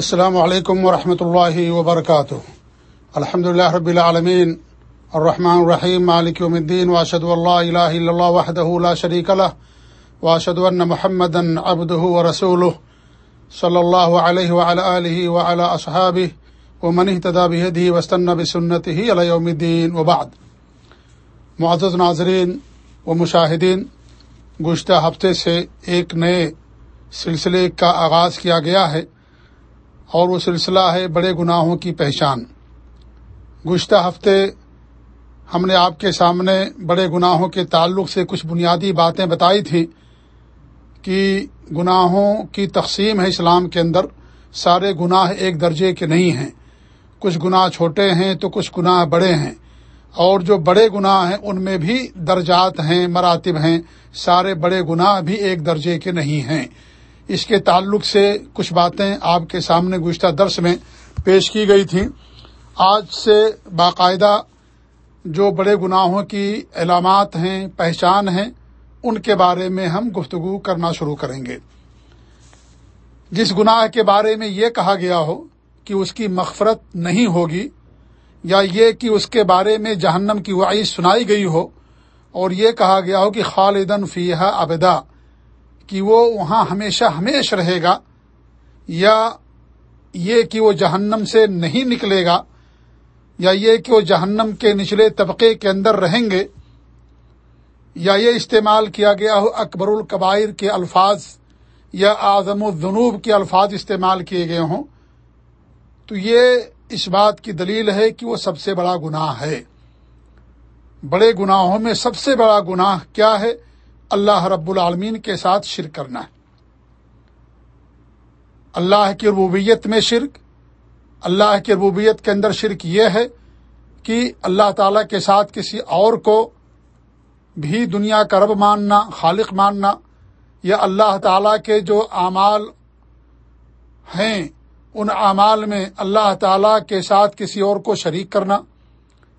السلام علیکم ورحمۃ اللہ وبرکاتہ۔ الحمد اللہ رب العالمین، الرحمن الرحیم، مالک یوم الدین واشد اللہ الہ الا اللہ وحدہ لا شریک له واشهد ان محمدا عبده ورسوله صلی اللہ علیہ وعلى آلہ وعلى اصحابہ، ومن اهتدى بهديه واستنى بسنته الى يوم الدین وبعد۔ معزز ناظرین و مشاہدین، گزشتہ ہفتے سے ایک نئے سلسلے کا آغاز کیا گیا ہے۔ اور وہ سلسلہ ہے بڑے گناہوں کی پہچان۔ گزشتہ ہفتے ہم نے آپ کے سامنے بڑے گناہوں کے تعلق سے کچھ بنیادی باتیں بتائی تھیں کہ گناہوں کی تقسیم ہے اسلام کے اندر۔ سارے گناہ ایک درجے کے نہیں ہیں۔ کچھ گناہ چھوٹے ہیں تو کچھ گناہ بڑے ہیں۔ اور جو بڑے گناہ ہیں ان میں بھی درجات ہیں، مراتب ہیں۔ سارے بڑے گناہ بھی ایک درجے کے نہیں ہیں۔ اس کے تعلق سے کچھ باتیں آپ کے سامنے گزشتہ درس میں پیش کی گئی تھیں۔ آج سے باقاعدہ جو بڑے گناہوں کی علامات ہیں، پہچان ہیں، ان کے بارے میں ہم گفتگو کرنا شروع کریں گے۔ جس گناہ کے بارے میں یہ کہا گیا ہو کہ اس کی مغفرت نہیں ہوگی، یا یہ کہ اس کے بارے میں جہنم کی وعید سنائی گئی ہو، اور یہ کہا گیا ہو کہ خالدن فیحہ ابدا۔ کہ وہ وہاں ہمیشہ ہمیش رہے گا یا یہ کہ وہ جہنم سے نہیں نکلے گا یا یہ کہ وہ جہنم کے نچلے طبقے کے اندر رہیں گے یا یہ استعمال کیا گیا ہو اکبر القبائر کے الفاظ یا اعظم الجنوب کے الفاظ استعمال کیے گئے ہوں، تو یہ اس بات کی دلیل ہے کہ وہ سب سے بڑا گناہ ہے۔ بڑے گناہوں میں سب سے بڑا گناہ کیا ہے؟ اللہ رب العالمین کے ساتھ شرک کرنا ہے۔ اللہ کی ربوبیت میں شرک، اللہ کی ربوبیت کے اندر شرک یہ ہے کہ اللہ تعالی کے ساتھ کسی اور کو بھی دنیا کا رب ماننا، خالق ماننا یا اللہ تعالی کے جو اعمال ہیں، ان اعمال میں اللہ تعالی کے ساتھ کسی اور کو شریک کرنا،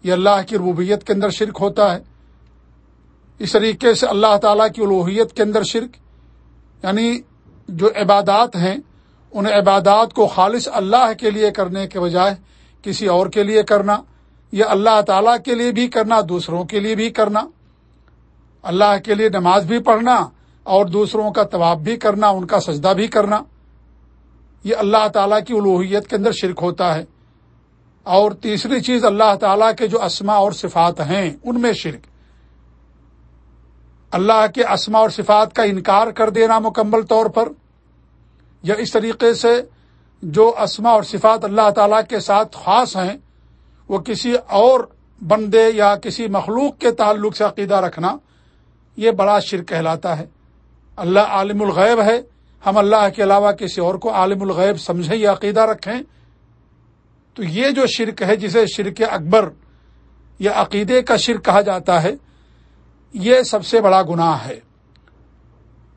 یہ اللہ کی ربوبیت کے اندر شرک ہوتا ہے۔ اس طریقے سے اللہ تعالیٰ کی الوحیت کے اندر شرک یعنی جو عبادات ہیں، ان عبادات کو خالص اللہ کے لیے کرنے کے بجائے کسی اور کے لیے کرنا، یا اللہ تعالیٰ کے لیے بھی کرنا، دوسروں کے لیے بھی کرنا، اللہ کے لیے نماز بھی پڑھنا اور دوسروں کا طواب بھی کرنا، ان کا سجدہ بھی کرنا، یہ اللہ تعالیٰ کی الوحیت کے اندر شرک ہوتا ہے۔ اور تیسری چیز اللہ تعالیٰ کے جو اسما اور صفات ہیں، ان میں شرک۔ اللہ کے اسما اور صفات کا انکار کر دینا مکمل طور پر، یا اس طریقے سے جو اسما اور صفات اللہ تعالی کے ساتھ خاص ہیں، وہ کسی اور بندے یا کسی مخلوق کے تعلق سے عقیدہ رکھنا، یہ بڑا شرک کہلاتا ہے۔ اللہ عالم الغیب ہے، ہم اللہ کے علاوہ کسی اور کو عالم الغیب سمجھیں یا عقیدہ رکھیں۔ تو یہ جو شرک ہے، جسے شرک اکبر یا عقیدے کا شرک کہا جاتا ہے یہ سب سے بڑا گناہ ہے۔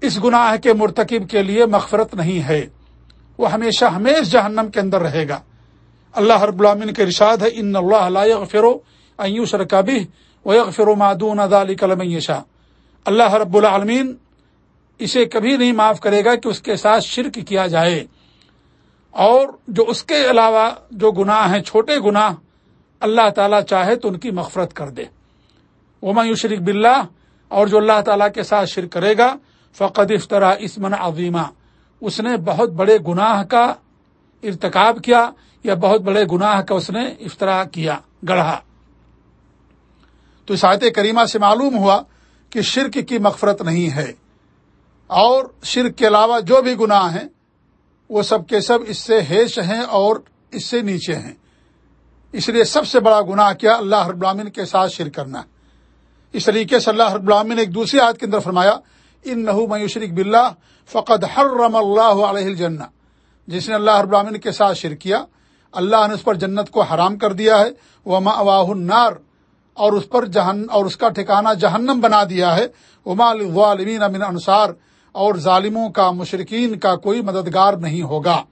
اس گناہ کے مرتکب کے لیے مغفرت نہیں ہے۔ وہ ہمیشہ ہمیش جہنم کے اندر رہے گا۔ اللہ رب العامن کے ارشاد ہے، ان اللہ فرو ایوش رکابی و فرو معدون ادالی کلم شاہ اللہ رب العالمین اسے کبھی نہیں معاف کرے گا کہ اس کے ساتھ شرک کیا جائے۔ اور جو اس کے علاوہ جو گناہ ہیں، چھوٹے گناہ، اللہ تعالی چاہے تو ان کی مغفرت کر دے۔ یو شریک بلّہ اور جو اللہ تعالیٰ کے ساتھ شرک کرے گا، فقد افطرا اسمن عظیمہ اس نے بہت بڑے گناہ کا ارتکاب کیا یا بہت بڑے گناہ کا اس نے افطرا کیا، گڑھا۔ تو ساحت کریمہ سے معلوم ہوا کہ شرک کی مغفرت نہیں ہے۔ اور شرک کے علاوہ جو بھی گناہ ہیں، وہ سب کے سب اس سے ہیش ہیں اور اس سے نیچے ہیں۔ اس لیے سب سے بڑا گناہ کیا اللہ رب العالمین کے ساتھ شرک کرنا۔ ہے اس طریقے سے اللہ رب العالمین نے ایک دوسری آیت کے اندر فرمایا ان نحو میوشرق بلّہ فقد حرم اللہ علیہ الجنہ. جس نے اللہ رب العالمین کے ساتھ شرک کیا، اللہ نے اس پر جنت کو حرام کر دیا ہے وما اواہ النار، اور اس پر جہن، اور اس کا ٹھکانہ جہنم بنا دیا ہے، وما الظالمین امن انصار اور ظالموں کا مشرقین کا کوئی مددگار نہیں ہوگا۔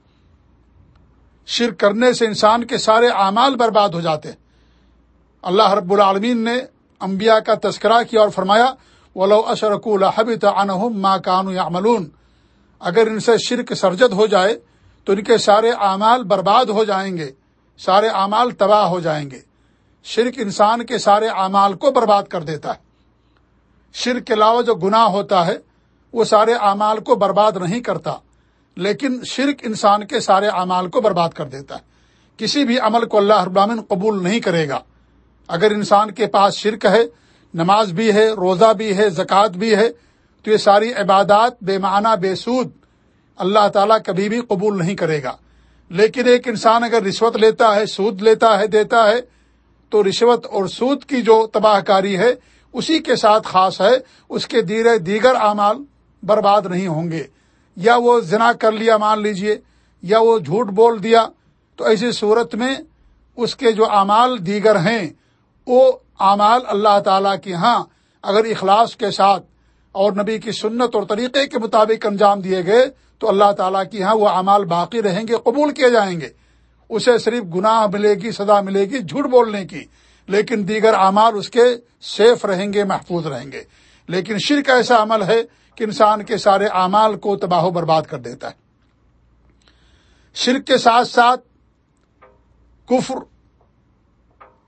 شرک کرنے سے انسان کے سارے اعمال برباد ہو جاتے اللہ رب العالمین نے انبیاء کا تذکرہ کیا اور فرمایا، ولو اشرک الحب تو انہم ماں کانو یا اگر ان سے شرک سرجد ہو جائے، تو ان کے سارے اعمال برباد ہو جائیں گے، سارے اعمال تباہ ہو جائیں گے۔ شرک انسان کے سارے اعمال کو برباد کر دیتا ہے۔ شرک کے علاوہ جو گناہ ہوتا ہے، وہ سارے اعمال کو برباد نہیں کرتا، لیکن شرک انسان کے سارے اعمال کو برباد کر دیتا ہے۔ کسی بھی عمل کو اللہ ابامن قبول نہیں کرے گا۔ اگر انسان کے پاس شرک ہے، نماز بھی ہے، روزہ بھی ہے، زکوٰۃ بھی ہے، تو یہ ساری عبادات بے معنی، بے سود اللہ تعالیٰ کبھی بھی قبول نہیں کرے گا۔ لیکن ایک انسان اگر رشوت لیتا ہے، سود لیتا ہے، دیتا ہے، تو رشوت اور سود کی جو تباہ کاری ہے، اسی کے ساتھ خاص ہے، اس کے دیگر دیگر اعمال برباد نہیں ہوں گے۔ یا وہ زنا کر لیا، مان لیجیے، یا وہ جھوٹ بول دیا، تو ایسی صورت میں اس کے جو اعمال دیگر ہیں وہ اعمال اللہ تعالی کے ہاں اگر اخلاص کے ساتھ اور نبی کی سنت اور طریقے کے مطابق انجام دیے گئے، تو اللہ تعالیٰ کی ہاں وہ اعمال باقی رہیں گے، قبول کیے جائیں گے۔ اسے صرف گناہ ملے گی، سزا ملے گی، جھوٹ بولنے کی۔ لیکن دیگر اعمال اس کے سیف رہیں گے، محفوظ رہیں گے۔ لیکن شرک ایسا عمل ہے کہ انسان کے سارے اعمال کو تباہ و برباد کر دیتا ہے۔ شرک کے ساتھ ساتھ کفر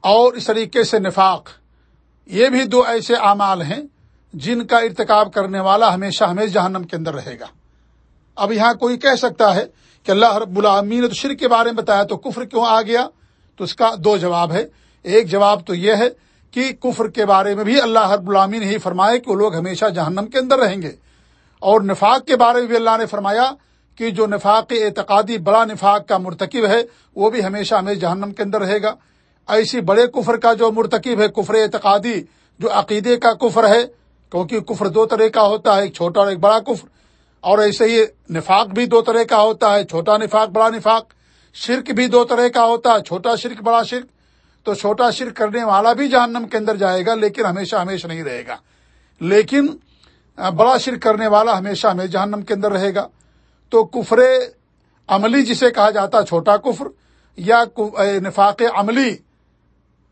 اور اس طریقے سے نفاق۔ یہ بھی دو ایسے اعمال ہیں جن کا ارتکاب کرنے والا ہمیشہ ہمیں جہنم کے اندر رہے گا۔ اب یہاں کوئی کہہ سکتا ہے کہ اللہ رب العامین نے تو شرک کے بارے میں بتایا تو کفر کیوں آ گیا؟ تو اس کا دو جواب ہے۔ ایک جواب تو یہ ہے کہ کفر کے بارے میں بھی اللہ رب العامین نے ہی فرمایا کہ وہ لوگ ہمیشہ جہنم کے اندر رہیں گے۔ اور نفاق کے بارے میں بھی اللہ نے فرمایا کہ جو نفاق اعتقادی بڑا نفاق کا مرتکب ہے وہ بھی ہمیشہ ہمیں جہنم کے اندر رہے گا۔ ایسی بڑے کفر کا جو مرتکب ہے، کفر اعتقادی، جو عقیدے کا کفر ہے، کیونکہ کفر دو طرح کا ہوتا ہے، ایک چھوٹا اور ایک بڑا کفر، اور ایسے ہی نفاق بھی دو طرح کا ہوتا ہے، چھوٹا نفاق، بڑا نفاق۔ شرک بھی دو طرح کا ہوتا ہے، چھوٹا شرک، بڑا شرک۔ تو چھوٹا شرک کرنے والا بھی جہنم کے اندر جائے گا، لیکن ہمیشہ ہمیشہ نہیں رہے گا۔ لیکن بڑا شرک کرنے والا ہمیشہ ہمیں جہنم کے اندر رہے گا۔ تو کفر عملی جسے کہا جاتا چھوٹا کفر، یا نفاق عملی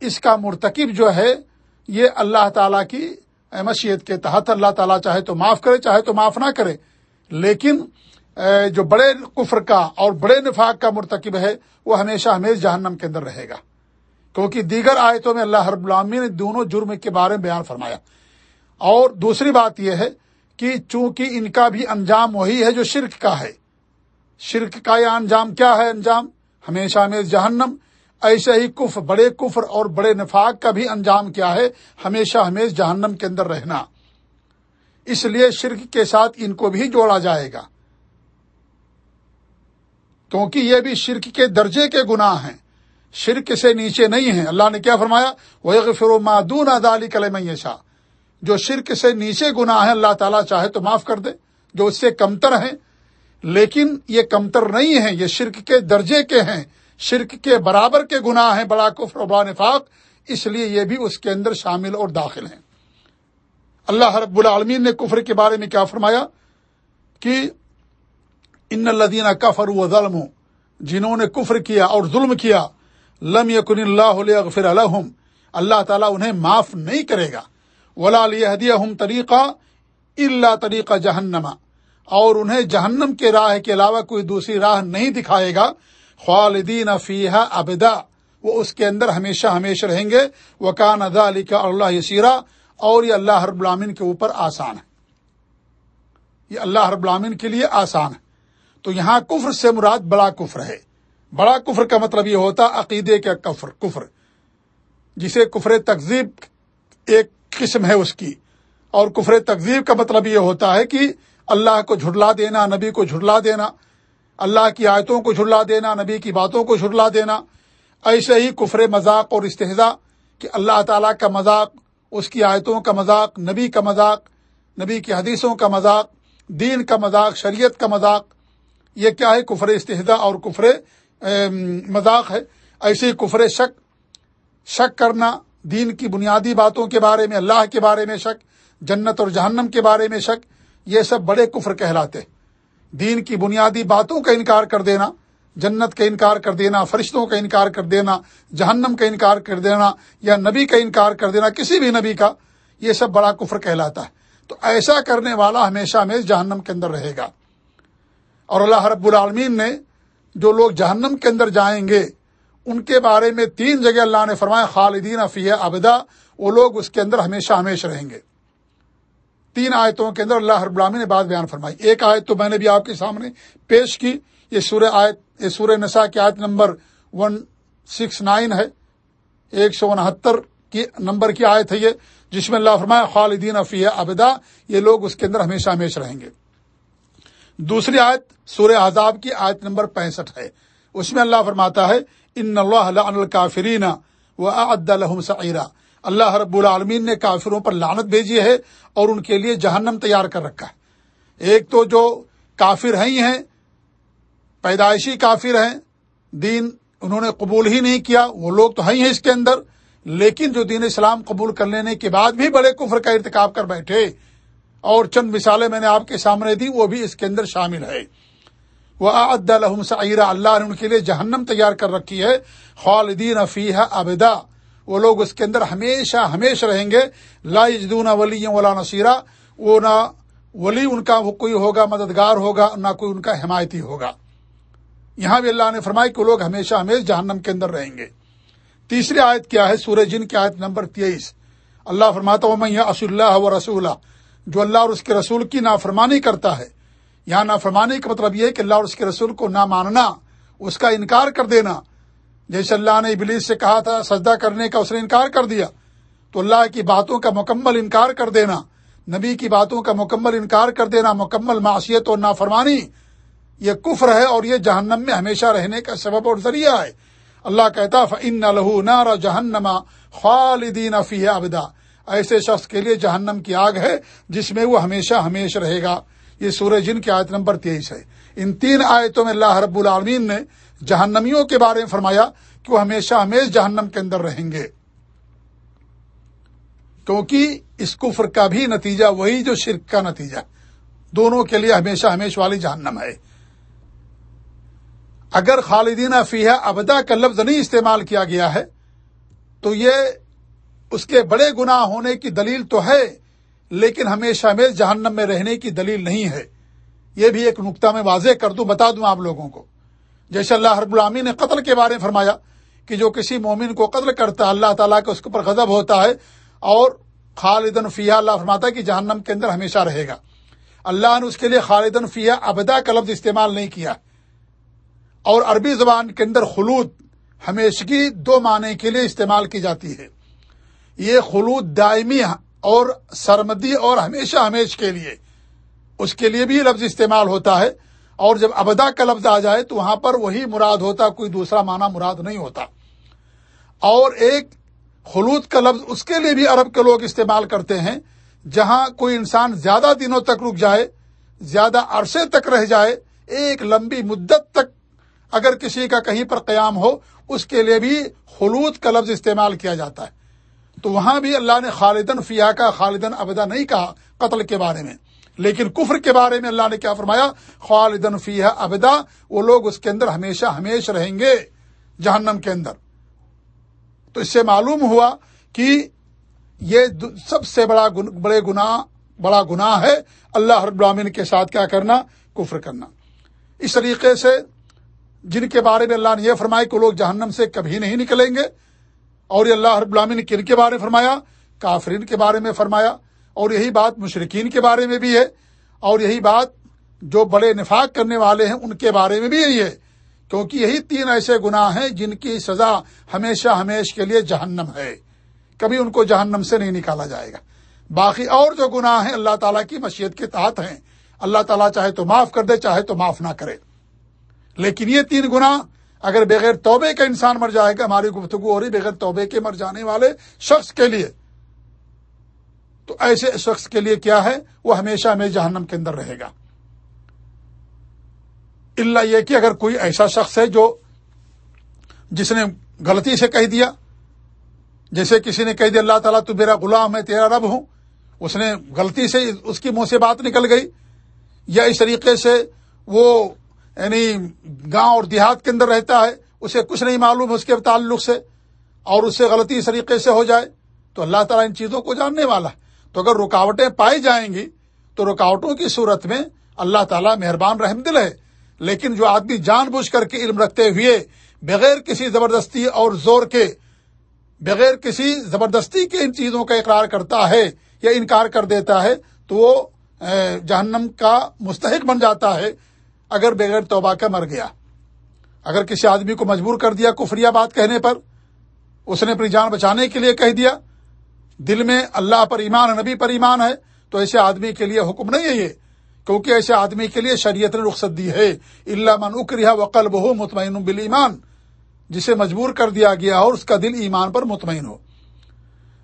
اس کا مرتکب جو ہے، یہ اللہ تعالی کی مشیت کے تحت اللہ تعالیٰ چاہے تو معاف کرے، چاہے تو معاف نہ کرے۔ لیکن جو بڑے کفر کا اور بڑے نفاق کا مرتکب ہے، وہ ہمیشہ ہمیشہ جہنم کے اندر رہے گا۔ کیونکہ دیگر آیتوں میں اللہ رب العامی نے دونوں جرم کے بارے میں بیان فرمایا۔ اور دوسری بات یہ ہے کہ چونکہ ان کا بھی انجام وہی ہے جو شرک کا ہے۔ شرک کا یہ انجام کیا ہے انجام؟ ہمیشہ ہمیشہ جہنم۔ ایسے ہی کفر، بڑے کفر اور بڑے نفاق کا بھی انجام کیا ہے۔ ہمیشہ ہمیشہ جہنم کے اندر رہنا۔ اس لیے شرک کے ساتھ ان کو بھی جوڑا جائے گا۔ کیونکہ یہ بھی شرک کے درجے کے گناہ ہیں۔ شرک سے نیچے نہیں ہیں۔ اللہ نے کیا فرمایا؟ وہ فرو معدون ادالی کل شاہ جو شرک سے نیچے گناہ ہیں، اللہ تعالیٰ چاہے تو معاف کر دے۔ جو اس سے کمتر ہیں، لیکن یہ کمتر نہیں ہیں، یہ شرک کے درجے کے ہیں۔ شرک کے برابر کے گناہ ہیں بڑا کفر و بڑا نفاق، اس لیے یہ بھی اس کے اندر شامل اور داخل ہیں۔ اللہ رب العالمین نے کفر کے بارے میں کیا فرمایا؟ کہ ان الدینہ کفر و ظلم جنہوں نے کفر کیا اور ظلم کیا، لم یقن اللہ علیہ الحم اللہ تعالیٰ انہیں معاف نہیں کرے گا۔ ولا ہم طریقہ اللہ طریقہ جہنما اور انہیں جہنم کے راہ کے علاوہ کوئی دوسری راہ نہیں دکھائے گا۔ خالدین فیحہ ابدا، وہ اس کے اندر ہمیشہ ہمیشہ رہیں گے۔ وہ ادا علی کا اللہ یسیرا، اور یہ اللہ رب العامن کے اوپر آسان ہے۔ یہ اللہ رب العامن کے لیے آسان ہے۔ تو یہاں کفر سے مراد بڑا کفر ہے۔ بڑا کفر کا مطلب یہ ہوتا، عقیدے کا کفر کفر۔ جسے کفر تقزیب ایک قسم ہے اس کی۔ اور کفر تقزیب کا مطلب یہ ہوتا ہے کہ اللہ کو جھٹلا دینا، نبی کو جھٹلا دینا۔ اللہ کی آیتوں کو جھٹلا دینا، نبی کی باتوں کو جھٹلا دینا۔ ایسے ہی کفر مذاق اور استحضا کہ اللہ تعالیٰ کا مذاق، اس کی آیتوں کا مذاق، نبی کا مذاق، نبی کی حدیثوں کا مذاق، دین کا مذاق، شریعت کا مذاق۔ یہ کیا ہے؟ کفر استحدہ اور کفر مذاق ہے۔ ایسے ہی کفر شک شک کرنا، دین کی بنیادی باتوں کے بارے میں، اللہ کے بارے میں شک، جنت اور جہنم کے بارے میں شک، یہ سب بڑے کفر کہلاتے ہیں۔ دین کی بنیادی باتوں کا انکار کر دینا، جنت کا انکار کر دینا، فرشتوں کا انکار کر دینا، جہنم کا انکار کر دینا یا نبی کا انکار کر دینا، کسی بھی نبی کا، یہ سب بڑا کفر کہلاتا ہے۔ تو ایسا کرنے والا ہمیشہ میں جہنم کے اندر رہے گا۔ اور اللہ رب العالمین نے جو لوگ جہنم کے اندر جائیں گے، ان کے بارے میں تین جگہ اللہ نے فرمایا، خالدین افیہ ابدا، وہ لوگ اس کے اندر ہمیشہ ہمیشہ رہیں گے۔ تین آیتوں کے اندر اللہ رب العالمین نے بات بیان فرمائی۔ ایک آیت تو میں نے بھی آپ کے سامنے پیش کی، یہ سورہ آیت، یہ سورہ نسا کی آیت نمبر ون سکس نائن ہے۔ ایک سو انہتر کی نمبر کی آیت ہے یہ، جس میں اللہ فرمایا، خالدین افیہ ابدا، یہ لوگ اس کے اندر ہمیشہ ہمیشہ رہیں گے۔ دوسری آیت سورہ عذاب کی آیت نمبر پینسٹھ ہے۔ اس میں اللہ فرماتا ہے، ان اللہ الکافرین و الحم سعیرہ اللہ رب العالمین نے کافروں پر لانت بھیجی ہے اور ان کے لیے جہنم تیار کر رکھا ہے۔ ایک تو جو کافر ہیں ہیں، پیدائشی کافر ہیں، دین انہوں نے قبول ہی نہیں کیا، وہ لوگ تو ہیں اس کے اندر، لیکن جو دین اسلام قبول کر لینے کے بعد بھی بڑے کفر کا ارتکاب کر بیٹھے۔ اور چند مثالیں میں نے آپ کے سامنے دی وہ بھی اس کے اندر شامل ہے وہ عد الحم سعیرہ اللہ نے ان کے لیے جہنم تیار کر رکھی ہے۔ خالدین افیح ابدا وہ لوگ اس کے اندر ہمیشہ ہمیشہ رہیں گے۔ لا جدون ولی ولا نصیرہ وہ نہ ولی ان کا کوئی ہوگا، مددگار ہوگا، نہ کوئی ان کا حمایتی ہوگا۔ یہاں بھی اللہ نے فرمایا کہ وہ لوگ ہمیشہ ہمیشہ جہنم کے اندر رہیں گے۔ تیسری آیت کیا ہے؟ سورج جن کی آیت نمبر تیئیس۔ اللہ فرماتا ہوں میں اص اللہ و رسول جو اللہ اور اس کے رسول کی نافرمانی کرتا ہے۔ یہاں نافرمانی کا مطلب یہ ہے کہ اللہ اور اس کے رسول کو نہ ماننا، اس کا انکار کر دینا۔ جیسے اللہ نے ابلیس سے کہا تھا، سجدہ کرنے کا اس نے انکار کر دیا۔ تو اللہ کی باتوں کا مکمل انکار کر دینا، نبی کی باتوں کا مکمل انکار کر دینا، مکمل معاشیت اور نافرمانی، یہ کفر ہے اور یہ جہنم میں ہمیشہ رہنے کا سبب اور ذریعہ ہے۔ اللہ کہتا ان لہو نار جہنما خالدین فی ابدا ایسے شخص کے لیے جہنم کی آگ ہے، جس میں وہ ہمیشہ ہمیشہ رہے گا۔ یہ سورج جن کی آیت نمبر تیئیس ہے۔ ان تین آیتوں میں اللہ رب العالمین نے جہنمیوں کے بارے میں فرمایا کہ وہ ہمیشہ ہمیشہ جہنم کے اندر رہیں گے۔ کیونکہ اس کفر کا بھی نتیجہ وہی جو شرک کا نتیجہ دونوں کے لیے ہمیشہ ہمیشہ والی جہنم ہے۔ اگر خالدین فیح ابدا کا لفظ نہیں استعمال کیا گیا ہے، تو یہ اس کے بڑے گناہ ہونے کی دلیل تو ہے، لیکن ہمیشہ ہمیشہ جہنم میں رہنے کی دلیل نہیں ہے۔ یہ بھی ایک نقطہ میں واضح کر دوں، بتا دوں آپ لوگوں کو۔ جیسے اللہ رب العامی نے قتل کے بارے میں فرمایا کہ جو کسی مومن کو قتل کرتا ہے، اللہ تعالیٰ کے اس کے اوپر غضب ہوتا ہے اور خالدن فیا اللہ فرماتا ہے کہ جہنم کے اندر ہمیشہ رہے گا۔ اللہ نے اس کے لیے خالدن فیا ابدا کا لفظ استعمال نہیں کیا۔ اور عربی زبان کے اندر خلود ہمیشگی دو معنی کے لیے استعمال کی جاتی ہے۔ یہ خلود دائمی اور سرمدی اور ہمیشہ ہمیش کے لیے، اس کے لیے بھی لفظ استعمال ہوتا ہے۔ اور جب ابدا کا لفظ آ جائے تو وہاں پر وہی مراد ہوتا، کوئی دوسرا معنی مراد نہیں ہوتا۔ اور ایک خلوط کا لفظ اس کے لیے بھی عرب کے لوگ استعمال کرتے ہیں، جہاں کوئی انسان زیادہ دنوں تک رک جائے، زیادہ عرصے تک رہ جائے، ایک لمبی مدت تک اگر کسی کا کہیں پر قیام ہو، اس کے لیے بھی خلوط کا لفظ استعمال کیا جاتا ہے۔ تو وہاں بھی اللہ نے خالدن فیا کا، خالدن ابدا نہیں کہا قتل کے بارے میں۔ لیکن کفر کے بارے میں اللہ نے کیا فرمایا؟ خالدن فیہ ابدا، وہ لوگ اس کے اندر ہمیشہ ہمیشہ رہیں گے جہنم کے اندر۔ تو اس سے معلوم ہوا کہ یہ سب سے بڑا بڑے گنا بڑا گناہ ہے اللہ رب العالمین کے ساتھ کیا کرنا؟ کفر کرنا۔ اس طریقے سے جن کے بارے میں اللہ نے یہ فرمایا کہ لوگ جہنم سے کبھی نہیں نکلیں گے، اور یہ اللہ رب العالمین نے کن کے بارے میں فرمایا؟ کافرین کے بارے میں فرمایا۔ اور یہی بات مشرقین کے بارے میں بھی ہے اور یہی بات جو بڑے نفاق کرنے والے ہیں، ان کے بارے میں بھی یہی ہے۔ کیونکہ یہی تین ایسے گناہ ہیں جن کی سزا ہمیشہ ہمیش کے لیے جہنم ہے۔ کبھی ان کو جہنم سے نہیں نکالا جائے گا۔ باقی اور جو گناہ ہیں، اللہ تعالیٰ کی مشیت کے تحت ہیں۔ اللہ تعالیٰ چاہے تو معاف کر دے، چاہے تو معاف نہ کرے۔ لیکن یہ تین گناہ اگر بغیر توبے کا انسان مر جائے گا، ہماری گفتگو ہو رہی بغیر توبے کے مر جانے والے شخص کے لیے۔ تو ایسے شخص کے لیے کیا ہے؟ وہ ہمیشہ میں جہنم کے اندر رہے گا۔ اللہ یہ کہ اگر کوئی ایسا شخص ہے جو جس نے غلطی سے کہہ دیا، جیسے کسی نے کہہ دیا، اللہ تعالیٰ تو میرا غلام ہے، تیرا رب ہوں، اس نے غلطی سے اس کی منہ سے بات نکل گئی، یا اس طریقے سے وہ یعنی گاؤں اور دیہات کے اندر رہتا ہے، اسے کچھ نہیں معلوم اس کے تعلق سے، اور اس سے غلطی اس طریقے سے ہو جائے، تو اللہ تعالیٰ ان چیزوں کو جاننے والا ہے۔ تو اگر رکاوٹیں پائی جائیں گی، تو رکاوٹوں کی صورت میں اللہ تعالیٰ مہربان رحم دل ہے۔ لیکن جو آدمی جان بوجھ کر کے علم رکھتے ہوئے بغیر کسی زبردستی اور زور کے، بغیر کسی زبردستی کے ان چیزوں کا اقرار کرتا ہے یا انکار کر دیتا ہے، تو وہ جہنم کا مستحق بن جاتا ہے اگر بغیر توبہ کا مر گیا۔ اگر کسی آدمی کو مجبور کر دیا کفریہ بات کہنے پر، اس نے اپنی جان بچانے کے لیے کہہ دیا دل میں اللہ پر ایمان نبی پر ایمان ہے، تو ایسے آدمی کے لیے حکم نہیں ہے یہ۔ کیونکہ ایسے آدمی کے لیے شریعت نے رخصت دی ہے۔ اللہ من اکریہ وقل بہو مطمئن بل ایمان جسے مجبور کر دیا گیا اور اس کا دل ایمان پر مطمئن ہو۔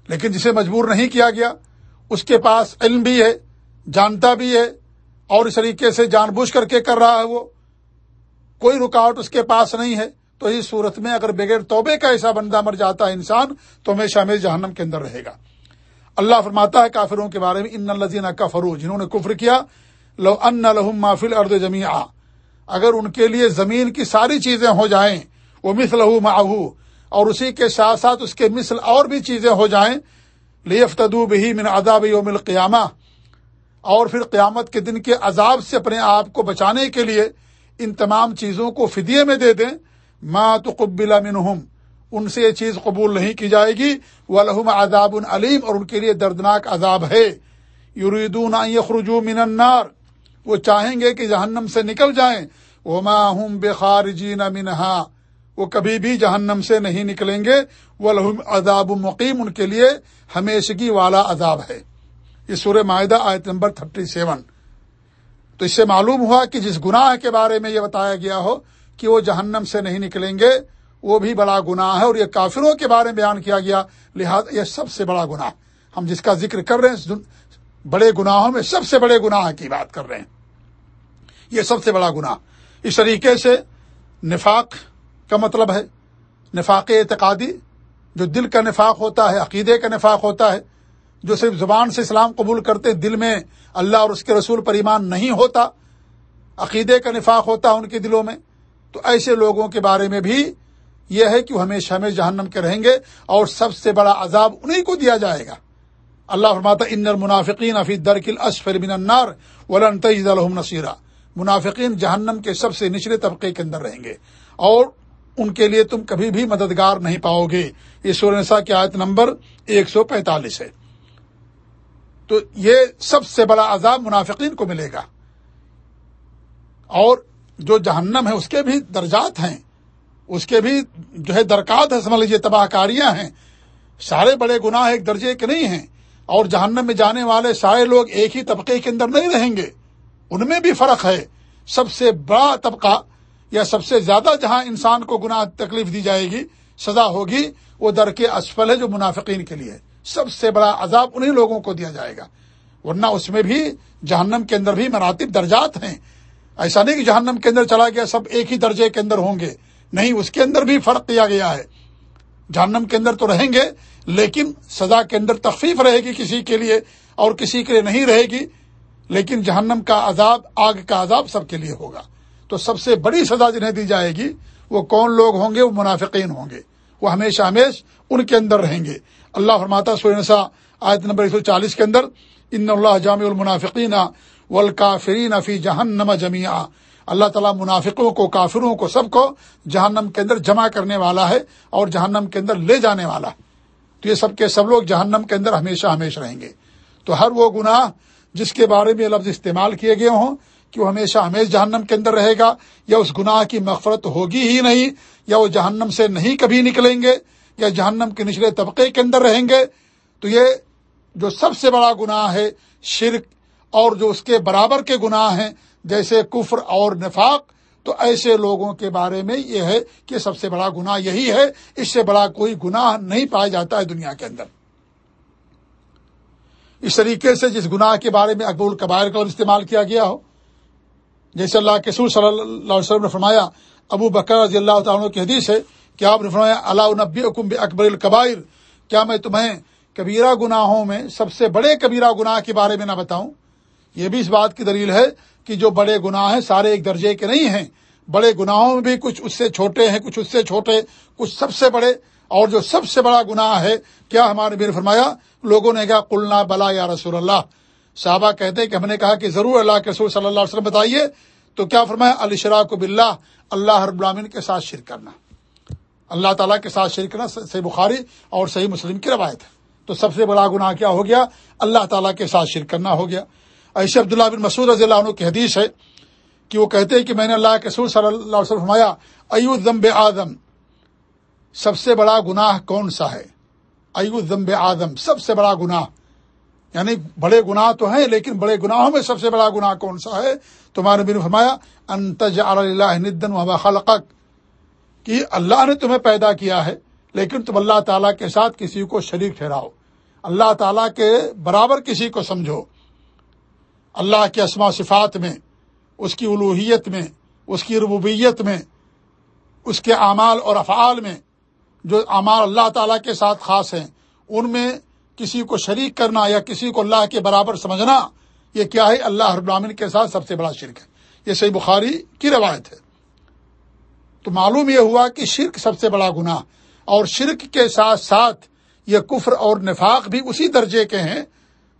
لیکن جسے مجبور نہیں کیا گیا، اس کے پاس علم بھی ہے، جانتا بھی ہے، اور اس طریقے سے جان بوجھ کر کے کر رہا ہے وہ۔ کوئی رکاوٹ اس کے پاس نہیں ہے۔ تو اس صورت میں اگر بغیر توبے کا ایسا بندہ مر جاتا ہے انسان، تو ہمیشہ میں جہنم کے اندر رہے گا۔ اللہ فرماتا ہے کافروں کے بارے میں، ان الزین کا فرو جنہوں نے کفر کیا، لو ان لہم محفل ارد جمی اگر ان کے لیے زمین کی ساری چیزیں ہو جائیں وہ مثل ماہو اور اسی کے ساتھ ساتھ اس کے مثل اور بھی چیزیں ہو جائیں لیف تدو بہی من اداب یوم القیامہ۔ اور پھر قیامت کے دن کے عذاب سے اپنے آپ کو بچانے کے لیے ان تمام چیزوں کو فدیے میں دے دیں۔ ماں تو قبلا منہم ان سے یہ چیز قبول نہیں کی جائے گی۔ وہ الحم عذاب العلیم اور ان کے لیے دردناک عذاب ہے۔ یریدون خرجو من النار۔ وہ چاہیں گے کہ جہنم سے نکل جائیں۔ وہ ماہم بے خارجین منہا وہ کبھی بھی جہنم سے نہیں نکلیں گے۔ وہ الحم عذاب مقیم ان کے لیے ہمیشگی والا عذاب ہے۔ یہ سورہ معاہدہ آیت نمبر تھرٹی سیون۔ تو اس سے معلوم ہوا کہ جس گناہ کے بارے میں یہ بتایا گیا ہو کہ وہ جہنم سے نہیں نکلیں گے، وہ بھی بڑا گناہ ہے اور یہ کافروں کے بارے میں بیان کیا گیا۔ لہذا یہ سب سے بڑا گناہ۔ ہم جس کا ذکر کر رہے ہیں بڑے گناہوں میں سب سے بڑے گناہ کی بات کر رہے ہیں۔ یہ سب سے بڑا گناہ۔ اس طریقے سے نفاق کا مطلب ہے۔ نفاق اعتقادی، جو دل کا نفاق ہوتا ہے، عقیدے کا نفاق ہوتا ہے، جو صرف زبان سے اسلام قبول کرتے، دل میں اللہ اور اس کے رسول پر ایمان نہیں ہوتا، عقیدے کا نفاق ہوتا ان کے دلوں میں۔ تو ایسے لوگوں کے بارے میں بھی یہ ہے کہ وہ ہمیشہ ہمیں جہنم کے رہیں گے اور سب سے بڑا عذاب انہیں کو دیا جائے گا۔ اللہ فرماتا ان المنافقین افی درکل اسفر بن النار ولن تجد الحم نصیرہ منافقین جہنم کے سب سے نچلے طبقے کے اندر رہیں گے اور ان کے لیے تم کبھی بھی مددگار نہیں پاؤ گے۔ یہ سورنسا کی آیت نمبر ایک سو پینتالیس ہے۔ تو یہ سب سے بڑا عذاب منافقین کو ملے گا۔ اور جو جہنم ہے، اس کے بھی درجات ہیں۔ اس کے بھی جو ہے درکات ہے سمجھ لیجیے تباہ کاریاں ہیں۔ سارے بڑے گناہ ایک درجے کے نہیں ہیں۔ اور جہنم میں جانے والے سارے لوگ ایک ہی طبقے کے اندر نہیں رہیں گے۔ ان میں بھی فرق ہے۔ سب سے بڑا طبقہ یا سب سے زیادہ جہاں انسان کو گناہ تکلیف دی جائے گی، سزا ہوگی، وہ در کے اسفل ہے جو منافقین کے لیے۔ سب سے بڑا عذاب انہیں لوگوں کو دیا جائے گا۔ ورنہ اس میں بھی جہنم کے اندر بھی مراتب درجات ہیں۔ ایسا نہیں کہ جہنم کے اندر چلا گیا، سب ایک ہی درجے کے اندر ہوں گے۔ نہیں، اس کے اندر بھی فرق کیا گیا ہے۔ جہنم کے اندر تو رہیں گے، لیکن سزا کے اندر تخفیف رہے گی کسی کے لیے اور کسی کے لیے نہیں رہے گی، لیکن جہنم کا عذاب، آگ کا عذاب سب کے لیے ہوگا۔ تو سب سے بڑی سزا جنہیں دی جائے گی، وہ کون لوگ ہوں گے؟ وہ منافقین ہوں گے۔ وہ ہمیشہ ہمیش ان کے اندر رہیں گے۔ اللہ فرماتا سورنسا آیت نمبر ایک سو چالیس کے اندر، ان اللہ جامع المنافقین ولکافرین فی جہنم جمیا اللہ تعالیٰ منافقوں کو، کافروں کو، سب کو جہنم کے اندر جمع کرنے والا ہے اور جہنم کے اندر لے جانے والا۔ ہے تو یہ سب کے سب لوگ جہنم کے اندر ہمیشہ ہمیشہ رہیں گے۔ تو ہر وہ گناہ جس کے بارے میں لفظ استعمال کیے گئے ہوں کہ وہ ہمیشہ ہمیشہ جہنم کے اندر رہے گا، یا اس گناہ کی مغفرت ہوگی ہی نہیں، یا وہ جہنم سے نہیں کبھی نکلیں گے، یا جہنم کے نچلے طبقے کے اندر رہیں گے۔ تو یہ جو سب سے بڑا گناہ ہے، شرک اور جو اس کے برابر کے گناہ ہیں، جیسے کفر اور نفاق، تو ایسے لوگوں کے بارے میں یہ ہے کہ سب سے بڑا گناہ یہی ہے، اس سے بڑا کوئی گناہ نہیں پایا جاتا ہے دنیا کے اندر۔ اس طریقے سے جس گناہ کے بارے میں اکبر القبائر کا استعمال کیا گیا ہو، جیسے اللہ کے سور صلی اللہ علیہ وسلم نے فرمایا، ابو بکر رضی اللہ تعالیٰ کی حدیث ہے کہ آپ نے فرمایا اللہ نبی حکم اکبر القبائر کیا میں تمہیں کبیرہ گناہوں میں سب سے بڑے کبیرہ گناہ کے بارے میں نہ بتاؤں؟ یہ بھی اس بات کی دلیل ہے کہ جو بڑے گناہ ہیں سارے ایک درجے کے نہیں ہیں۔ بڑے گناہوں میں بھی کچھ اس سے چھوٹے ہیں، کچھ اس سے چھوٹے، کچھ سب سے بڑے۔ اور جو سب سے بڑا گناہ ہے، کیا ہمارے بیر فرمایا؟ لوگوں نے کہا کلنا بلا یا رسول اللہ۔ صحابہ کہتے کہ ہم نے کہا کہ ضرور اللہ کے رسول صلی اللہ علیہ وسلم بتائیے۔ تو کیا فرمایا؟ الشراک بلّہ اللہ رب العالمین کے ساتھ شرک کرنا۔ اللہ تعالیٰ کے ساتھ شرک کرنا، صحیح بخاری اور صحیح مسلم کی روایت ہے۔ تو سب سے بڑا گناہ کیا ہو گیا؟ اللہ تعالیٰ کے ساتھ شرک کرنا ہو گیا۔ ایسے عبداللہ بن مسعود رضی اللہ عنہ کی حدیث ہے کہ وہ کہتے ہیں کہ میں نے اللہ کے سور صلی اللہ علیہ وسلم فرمایا، ایو ذنب آدم سب سے بڑا گناہ کون سا ہے؟ ایو ذنب آدم سب سے بڑا گناہ۔ یعنی بڑے گناہ تو ہیں، لیکن بڑے گناہوں میں سب سے بڑا گناہ کون سا ہے؟ تمہارے نے فرمایا انتج اللہ ندن و خلقک کہ اللہ نے تمہیں پیدا کیا ہے، لیکن تم اللہ تعالیٰ کے ساتھ کسی کو شریک ٹھہراؤ۔ اللہ تعالیٰ کے برابر کسی کو سمجھو۔ اللہ کے اسما صفات میں، اس کی الوحیت میں، اس کی ربوبیت میں، اس کے اعمال اور افعال میں جو اعمال اللہ تعالیٰ کے ساتھ خاص ہیں، ان میں کسی کو شریک کرنا یا کسی کو اللہ کے برابر سمجھنا، یہ کیا ہے؟ اللہ ہر کے ساتھ سب سے بڑا شرک ہے۔ یہ صحیح بخاری کی روایت ہے۔ تو معلوم یہ ہوا کہ شرک سب سے بڑا گناہ، اور شرک کے ساتھ ساتھ یہ کفر اور نفاق بھی اسی درجے کے ہیں۔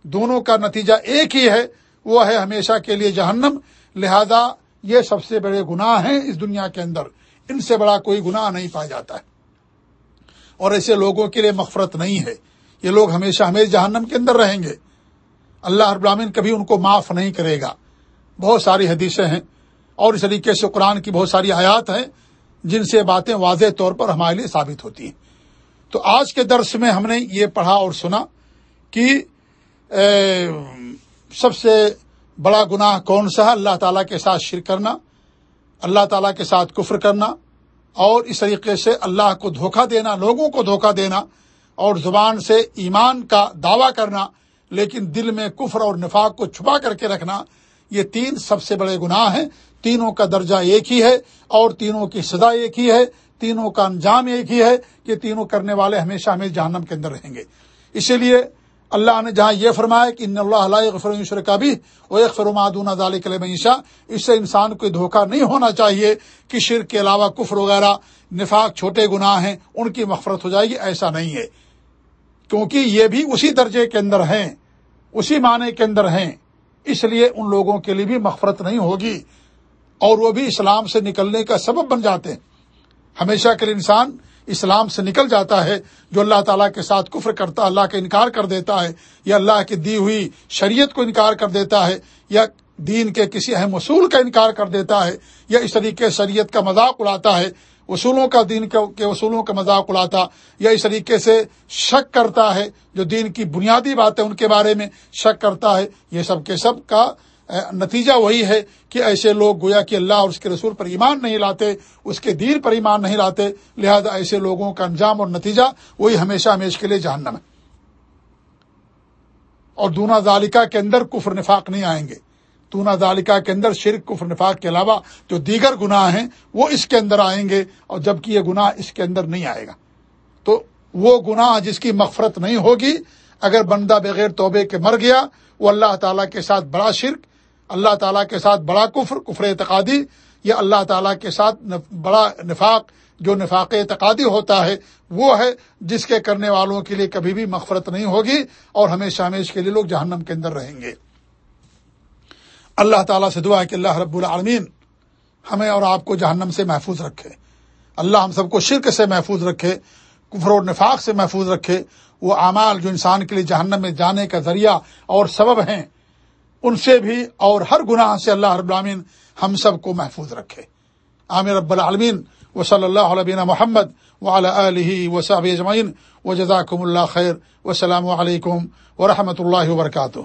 دونوں کا نتیجہ ایک ہی ہے وہ ہے ہمیشہ کے لیے جہنم۔ لہذا یہ سب سے بڑے گناہ ہیں اس دنیا کے اندر۔ ان سے بڑا کوئی گناہ نہیں پایا جاتا ہے۔ اور ایسے لوگوں کے لیے مغفرت نہیں ہے۔ یہ لوگ ہمیشہ ہمیشہ جہنم کے اندر رہیں گے۔ اللہ ابراہین کبھی ان کو معاف نہیں کرے گا۔ بہت ساری حدیثیں ہیں۔ اور اس طریقے سے قرآن کی بہت ساری آیات ہیں جن سے باتیں واضح طور پر ہمارے لیے ثابت ہوتی ہیں۔ تو آج کے درس میں ہم نے یہ پڑھا اور سنا کہ سب سے بڑا گناہ کون سا ہے؟ اللہ تعالیٰ کے ساتھ شرک کرنا، اللہ تعالیٰ کے ساتھ کفر کرنا، اور اس طریقے سے اللہ کو دھوکہ دینا، لوگوں کو دھوکہ دینا، اور زبان سے ایمان کا دعویٰ کرنا، لیکن دل میں کفر اور نفاق کو چھپا کر کے رکھنا، یہ تین سب سے بڑے گناہ ہیں۔ تینوں کا درجہ ایک ہی ہے، اور تینوں کی سزا ایک ہی ہے، تینوں کا انجام ایک ہی ہے کہ تینوں کرنے والے ہمیشہ ہمیں جہنم کے اندر رہیں گے۔ اسی لیے اللہ نے جہاں یہ فرمایا کہ ان اللہ علیہ غفر کا بھی وہ ایک فرمادون ادال کل معیشہ اس سے انسان کو دھوکہ نہیں ہونا چاہیے کہ شرک کے علاوہ کفر وغیرہ، نفاق چھوٹے گناہ ہیں، ان کی مغفرت ہو جائے گی، ایسا نہیں ہے۔ کیونکہ یہ بھی اسی درجے کے اندر ہیں، اسی معنی کے اندر ہیں۔ اس لیے ان لوگوں کے لیے بھی مغفرت نہیں ہوگی۔ اور وہ بھی اسلام سے نکلنے کا سبب بن جاتے ہیں۔ ہمیشہ کے لیے انسان اسلام سے نکل جاتا ہے، جو اللہ تعالیٰ کے ساتھ کفر کرتا، اللہ کا انکار کر دیتا ہے، یا اللہ کی دی ہوئی شریعت کو انکار کر دیتا ہے، یا دین کے کسی اہم اصول کا انکار کر دیتا ہے، یا اس طریقے شریعت کا مذاق اڑاتا ہے، اصولوں کا دین کے اصولوں کا مذاق اڑاتا، یا اس طریقے سے شک کرتا ہے، جو دین کی بنیادی بات ہے ان کے بارے میں شک کرتا ہے، یہ سب کے سب کا نتیجہ وہی ہے کہ ایسے لوگ گویا کہ اللہ اور اس کے رسول پر ایمان نہیں لاتے، اس کے دین پر ایمان نہیں لاتے، لہذا ایسے لوگوں کا انجام اور نتیجہ وہی ہمیشہ ہمیشہ کے لیے جہنم ہے۔ اور دونا ذالکہ کے اندر کفر نفاق نہیں آئیں گے۔ تونا ذالکہ کے اندر شرک، کفر نفاق کے علاوہ جو دیگر گناہ ہیں، وہ اس کے اندر آئیں گے اور جبکہ یہ گناہ اس کے اندر نہیں آئے گا۔ تو وہ گناہ جس کی مغفرت نہیں ہوگی، اگر بندہ بغیر توبے کے مر گیا، وہ اللہ تعالیٰ کے ساتھ بڑا شرک اللہ تعالیٰ کے ساتھ بڑا کفر کفر اعتقادی، یا اللہ تعالیٰ کے ساتھ بڑا نفاق، جو نفاق اعتقادی ہوتا ہے، وہ ہے جس کے کرنے والوں کے لیے کبھی بھی مغفرت نہیں ہوگی اور ہمیشہ ہمیش کے لیے لوگ جہنم کے اندر رہیں گے۔ اللہ تعالیٰ سے دعا ہے کہ اللہ رب العالمین ہمیں اور آپ کو جہنم سے محفوظ رکھے۔ اللہ ہم سب کو شرک سے محفوظ رکھے، کفر و نفاق سے محفوظ رکھے۔ وہ اعمال جو انسان کے لیے جہنم میں جانے کا ذریعہ اور سبب ہیں ان سے بھی اور ہر گناہ سے اللہ رب العالمین ہم سب کو محفوظ رکھے۔ عامر رب العالمین۔ و صلی اللہ علیہ محمد علیہ و صحب اجمعین۔ و جزاکم اللہ خیر۔ و السلام علیکم و رحمۃ اللہ وبرکاتہ۔